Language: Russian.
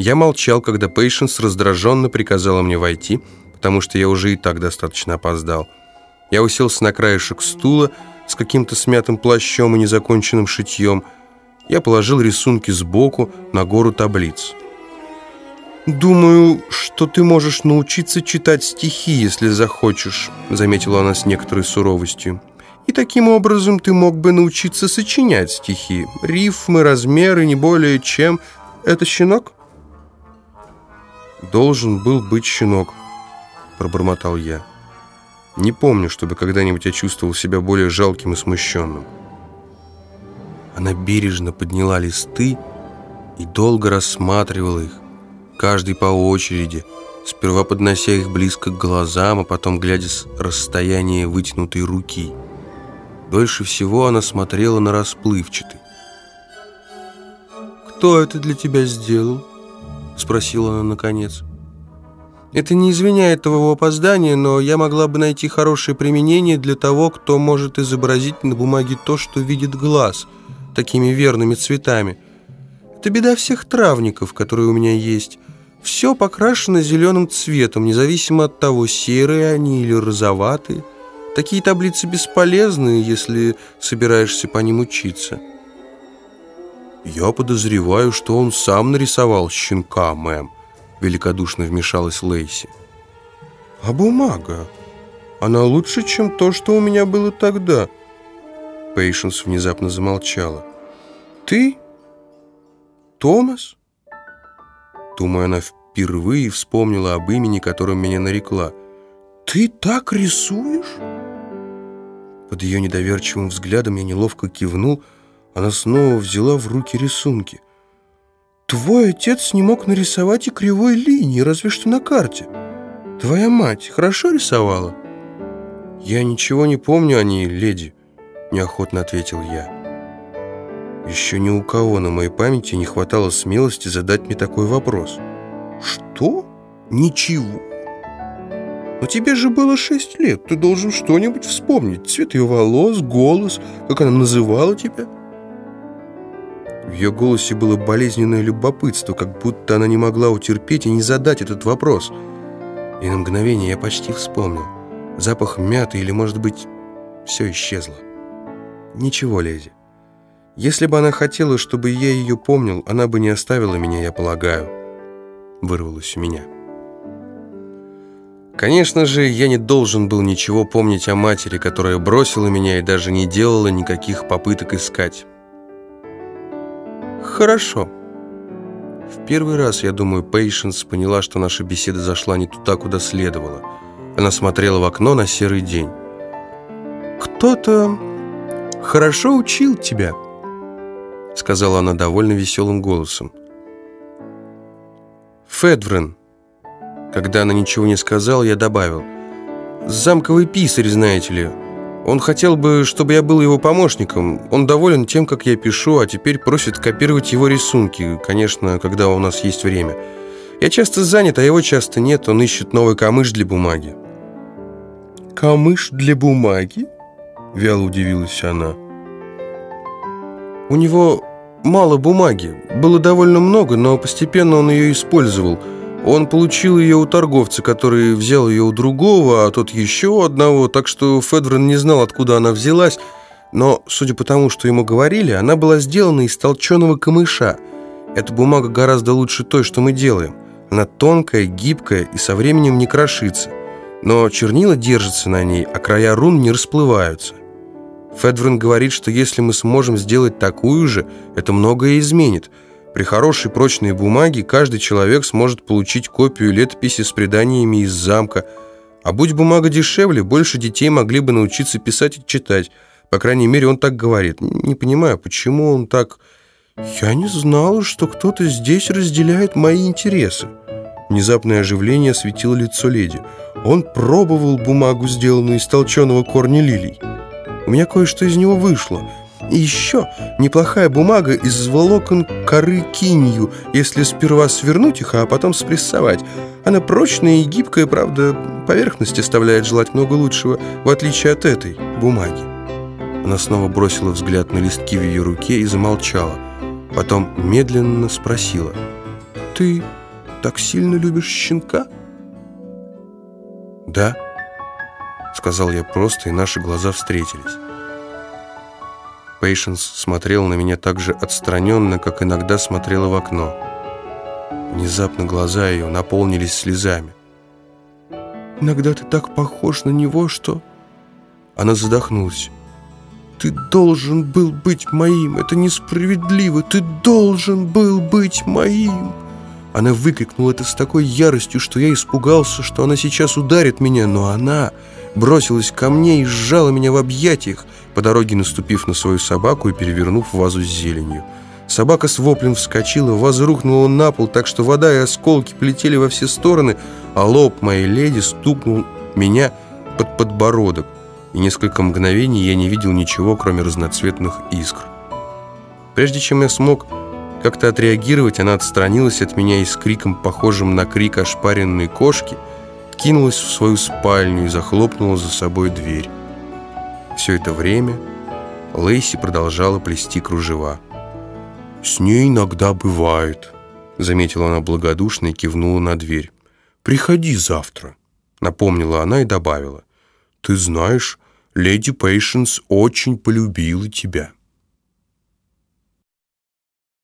Я молчал, когда Пейшенс раздраженно приказала мне войти, потому что я уже и так достаточно опоздал. Я уселся на краешек стула с каким-то смятым плащом и незаконченным шитьем. Я положил рисунки сбоку на гору таблиц. «Думаю, что ты можешь научиться читать стихи, если захочешь», заметила она с некоторой суровостью. «И таким образом ты мог бы научиться сочинять стихи. Рифмы, размеры, не более чем. Это щенок?» «Должен был быть щенок», пробормотал я. Не помню, чтобы когда-нибудь я чувствовал себя более жалким и смущенным. Она бережно подняла листы и долго рассматривала их каждый по очереди, сперва поднося их близко к глазам, а потом глядя с расстояния вытянутой руки. Дольше всего она смотрела на расплывчатый. «Кто это для тебя сделал?» — спросила она наконец. «Это не извиняет твоего опоздания, но я могла бы найти хорошее применение для того, кто может изобразить на бумаге то, что видит глаз, такими верными цветами. Это беда всех травников, которые у меня есть». Все покрашено зеленым цветом, независимо от того, серые они или розоватые. Такие таблицы бесполезны, если собираешься по ним учиться. «Я подозреваю, что он сам нарисовал щенка, мэм», — великодушно вмешалась Лейси. «А бумага? Она лучше, чем то, что у меня было тогда». Пейшенс внезапно замолчала. «Ты? Томас?» Думаю, она впервые вспомнила об имени, которым меня нарекла. «Ты так рисуешь?» Под ее недоверчивым взглядом я неловко кивнул. Она снова взяла в руки рисунки. «Твой отец не мог нарисовать и кривой линии, разве что на карте. Твоя мать хорошо рисовала?» «Я ничего не помню о ней, леди», — неохотно ответил я. Еще ни у кого на моей памяти не хватало смелости задать мне такой вопрос. «Что? Ничего?» «Но тебе же было шесть лет, ты должен что-нибудь вспомнить. Цвет ее волос, голос, как она называла тебя?» В ее голосе было болезненное любопытство, как будто она не могла утерпеть и не задать этот вопрос. И на мгновение я почти вспомнил. Запах мяты или, может быть, все исчезло. «Ничего, леди. Если бы она хотела, чтобы я ее помнил, она бы не оставила меня, я полагаю. Вырвалось у меня. Конечно же, я не должен был ничего помнить о матери, которая бросила меня и даже не делала никаких попыток искать. Хорошо. В первый раз, я думаю, Пейшенс поняла, что наша беседа зашла не туда, куда следовало. Она смотрела в окно на серый день. «Кто-то хорошо учил тебя», — сказала она довольно веселым голосом. «Федврен». Когда она ничего не сказала, я добавил. «Замковый писарь, знаете ли. Он хотел бы, чтобы я был его помощником. Он доволен тем, как я пишу, а теперь просит копировать его рисунки, конечно, когда у нас есть время. Я часто занят, а его часто нет. Он ищет новый камыш для бумаги». «Камыш для бумаги?» — вяло удивилась она. У него мало бумаги. Было довольно много, но постепенно он ее использовал. Он получил ее у торговца, который взял ее у другого, а тот еще у одного, так что Федврен не знал, откуда она взялась. Но, судя по тому, что ему говорили, она была сделана из толченого камыша. Эта бумага гораздо лучше той, что мы делаем. Она тонкая, гибкая и со временем не крошится. Но чернила держатся на ней, а края рун не расплываются. Федврен говорит, что если мы сможем сделать такую же, это многое изменит. При хорошей прочной бумаге каждый человек сможет получить копию летописи с преданиями из замка. А будь бумага дешевле, больше детей могли бы научиться писать и читать. По крайней мере, он так говорит. Не понимаю, почему он так... Я не знала, что кто-то здесь разделяет мои интересы. Внезапное оживление осветило лицо леди. Он пробовал бумагу, сделанную из толченого корня лилий. У меня кое-что из него вышло. И еще неплохая бумага из волокон коры кинью, если сперва свернуть их, а потом спрессовать. Она прочная и гибкая, правда, поверхность оставляет желать много лучшего, в отличие от этой бумаги. Она снова бросила взгляд на листки в ее руке и замолчала. Потом медленно спросила. ты так сильно любишь щенка?» «Да», — сказал я просто, и наши глаза встретились. Пейшенс смотрел на меня так же отстраненно, как иногда смотрела в окно. Внезапно глаза ее наполнились слезами. «Иногда ты так похож на него, что...» Она задохнулась. «Ты должен был быть моим! Это несправедливо! Ты должен был быть моим!» Она выкрикнула это с такой яростью, что я испугался, что она сейчас ударит меня, но она бросилась ко мне и сжала меня в объятиях, по дороге наступив на свою собаку и перевернув вазу с зеленью. Собака с воплем вскочила, ваза рухнула на пол, так что вода и осколки полетели во все стороны, а лоб моей леди стукнул меня под подбородок, и несколько мгновений я не видел ничего, кроме разноцветных искр. Прежде чем я смог как-то отреагировать, она отстранилась от меня и с криком, похожим на крик ошпаренной кошки, кинулась в свою спальню и захлопнула за собой дверь. Все это время Лейси продолжала плести кружева. «С ней иногда бывает», — заметила она благодушно и кивнула на дверь. «Приходи завтра», — напомнила она и добавила. «Ты знаешь, леди Пейшенс очень полюбила тебя».